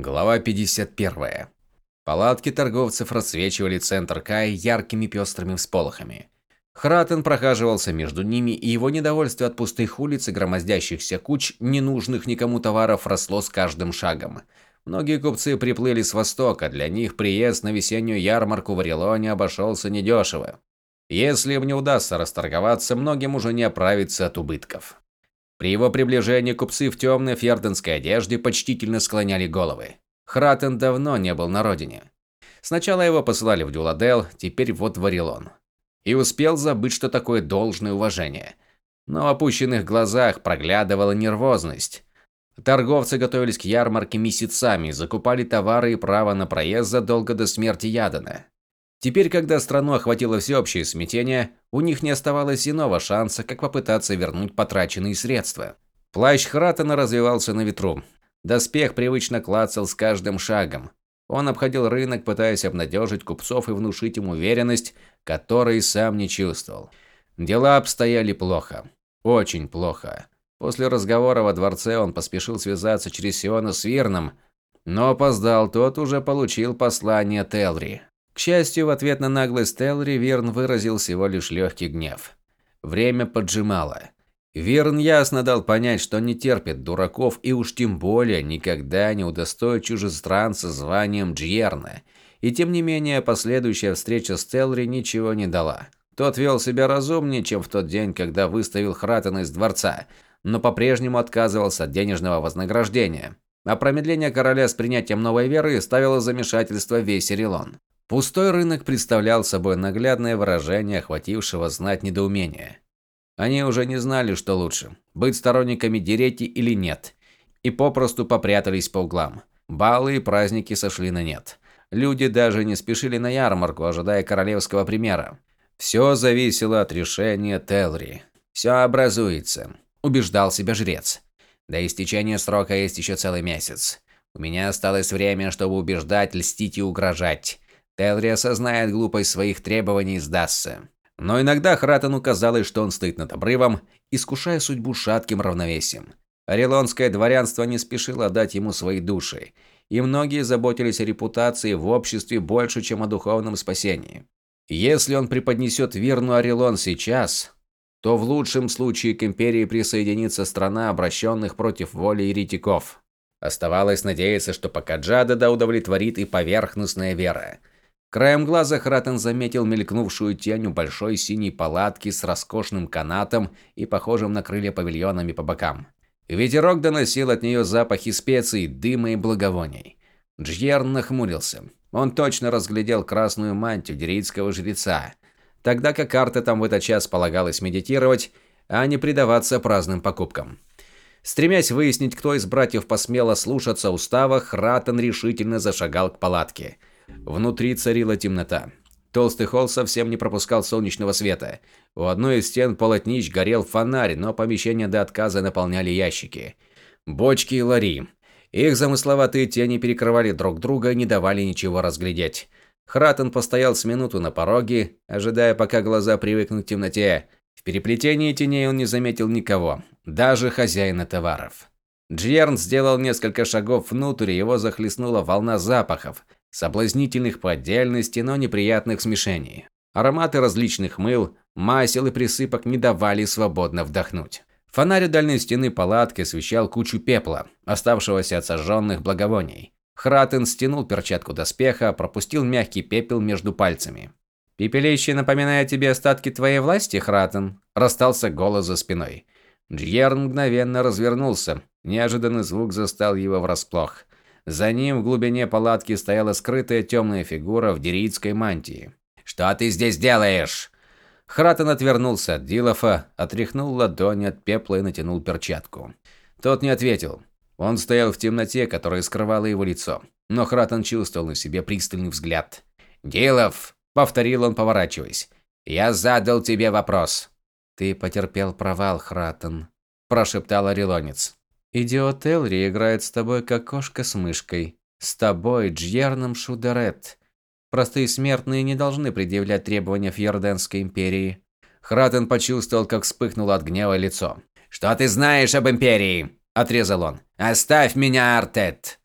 Глава 51. Палатки торговцев рассвечивали центр Кай яркими пестрыми всполохами. Хратен прохаживался между ними, и его недовольство от пустых улиц и громоздящихся куч ненужных никому товаров росло с каждым шагом. Многие купцы приплыли с востока, для них приезд на весеннюю ярмарку в Орелоне обошелся недешево. Если им не удастся расторговаться, многим уже не оправиться от убытков. При его приближении купцы в темной фьерденской одежде почтительно склоняли головы. Хратен давно не был на родине. Сначала его посылали в Дюладел, теперь вот в Орелон. И успел забыть, что такое должное уважение. Но в опущенных глазах проглядывала нервозность. Торговцы готовились к ярмарке месяцами, закупали товары и право на проезд задолго до смерти Ядана. Теперь, когда страну охватило всеобщее смятение, у них не оставалось иного шанса, как попытаться вернуть потраченные средства. Плащ Хратена развивался на ветру. Доспех привычно клацал с каждым шагом. Он обходил рынок, пытаясь обнадежить купцов и внушить им уверенность, которой сам не чувствовал. Дела обстояли плохо. Очень плохо. После разговора во дворце он поспешил связаться через Сиона с Вирном, но опоздал, тот уже получил послание Телри. К счастью, в ответ на наглость Телри Вирн выразил всего лишь легкий гнев. Время поджимало. Вирн ясно дал понять, что не терпит дураков и уж тем более никогда не удостоит чужестранца званием Джьерна. И тем не менее, последующая встреча с Телри ничего не дала. Тот вел себя разумнее, чем в тот день, когда выставил Хратена из дворца, но по-прежнему отказывался от денежного вознаграждения. А промедление короля с принятием новой веры ставило замешательство весь Эрилон. Пустой рынок представлял собой наглядное выражение охватившего знать недоумения. Они уже не знали, что лучше – быть сторонниками Дерети или нет. И попросту попрятались по углам. Балы и праздники сошли на нет. Люди даже не спешили на ярмарку, ожидая королевского примера. Все зависело от решения Телри. «Все образуется», – убеждал себя жрец. До истечения срока есть еще целый месяц. У меня осталось время, чтобы убеждать, льстить и угрожать. Телри осознает глупость своих требований и сдастся. Но иногда Хратену казалось, что он стоит над обрывом, искушая судьбу шатким равновесием. Орелонское дворянство не спешило дать ему свои души, и многие заботились о репутации в обществе больше, чем о духовном спасении. Если он преподнесет верну Орелон сейчас, то в лучшем случае к империи присоединится страна обращенных против воли еретиков. Оставалось надеяться, что пока Джада удовлетворит и поверхностная вера – Краем глаза Хратен заметил мелькнувшую тень у большой синей палатки с роскошным канатом и похожим на крылья павильонами по бокам. Ветерок доносил от нее запахи специй, дыма и благовоний. Джьерн нахмурился. Он точно разглядел красную мантию дерийского жреца, тогда как карта там в этот час полагалось медитировать, а не предаваться праздным покупкам. Стремясь выяснить, кто из братьев посмело слушаться устава, Хратен решительно зашагал к палатке – Внутри царила темнота. Толстый холл совсем не пропускал солнечного света. У одной из стен полотнищ горел фонарь, но помещение до отказа наполняли ящики. Бочки и лари. Их замысловатые тени перекрывали друг друга и не давали ничего разглядеть. Хратен постоял с минуту на пороге, ожидая, пока глаза привыкнут к темноте. В переплетении теней он не заметил никого, даже хозяина товаров. Джерн сделал несколько шагов внутрь, его захлестнула волна запахов – соблазнительных по отдельности, но неприятных смешений. Ароматы различных мыл, масел и присыпок не давали свободно вдохнуть. Фонарь у дальней стены палатки освещал кучу пепла, оставшегося от сожженных благовоний. Хратен стянул перчатку доспеха, пропустил мягкий пепел между пальцами. «Пепелище напоминает тебе остатки твоей власти, Хратен?» – расстался голос за спиной. Джьерн мгновенно развернулся. Неожиданный звук застал его врасплох. За ним в глубине палатки стояла скрытая темная фигура в дерийской мантии. «Что ты здесь делаешь?» Хратен отвернулся от Дилофа, отряхнул ладонь от пепла и натянул перчатку. Тот не ответил. Он стоял в темноте, которая скрывала его лицо. Но Хратен чувствовал на себе пристальный взгляд. «Дилов!» – повторил он, поворачиваясь. «Я задал тебе вопрос». «Ты потерпел провал, Хратен», – прошептал Орелонец. Идиот Элри играет с тобой, как кошка с мышкой. С тобой, Джьерном Шудерет. Простые смертные не должны предъявлять требования Фьерденской империи. Хратен почувствовал, как вспыхнуло от гнева лицо. «Что ты знаешь об империи?» – отрезал он. «Оставь меня, Артет!»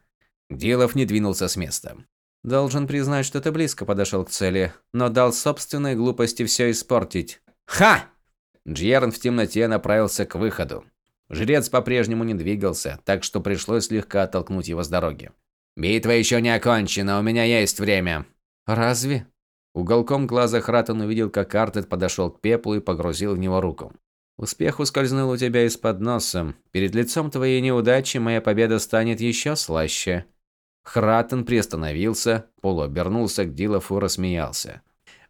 Дилов не двинулся с места. Должен признать, что ты близко подошел к цели, но дал собственной глупости все испортить. Ха! Джерн в темноте направился к выходу. Жрец по-прежнему не двигался, так что пришлось слегка оттолкнуть его с дороги. «Битва еще не окончена, у меня есть время». «Разве?» Уголком глаза Хратон увидел, как Артет подошел к пеплу и погрузил в него руку. «Успех ускользнул у тебя из-под носа. Перед лицом твоей неудачи моя победа станет еще слаще». Хратен приостановился, полуобернулся к Дилофу и рассмеялся.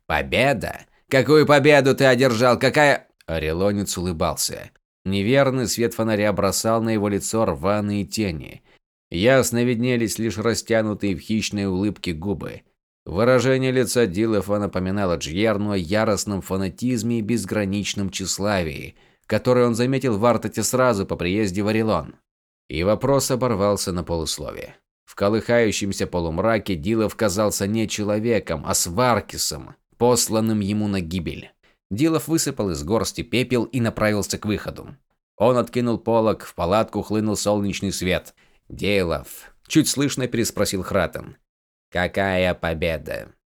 «Победа? Какую победу ты одержал? Какая...» Орелонец улыбался. Неверный свет фонаря бросал на его лицо рваные тени. Ясно виднелись лишь растянутые в хищной улыбке губы. Выражение лица Дилофа напоминало Джьерну о яростном фанатизме и безграничном тщеславии, который он заметил в Артете сразу по приезде в Орелон. И вопрос оборвался на полусловие. В колыхающемся полумраке Дилов казался не человеком, а сваркисом, посланным ему на гибель. Дилов высыпал из горсти пепел и направился к выходу. Он откинул полог, в палатку хлынул солнечный свет. «Дилов», – чуть слышно переспросил Хратен. «Какая победа?»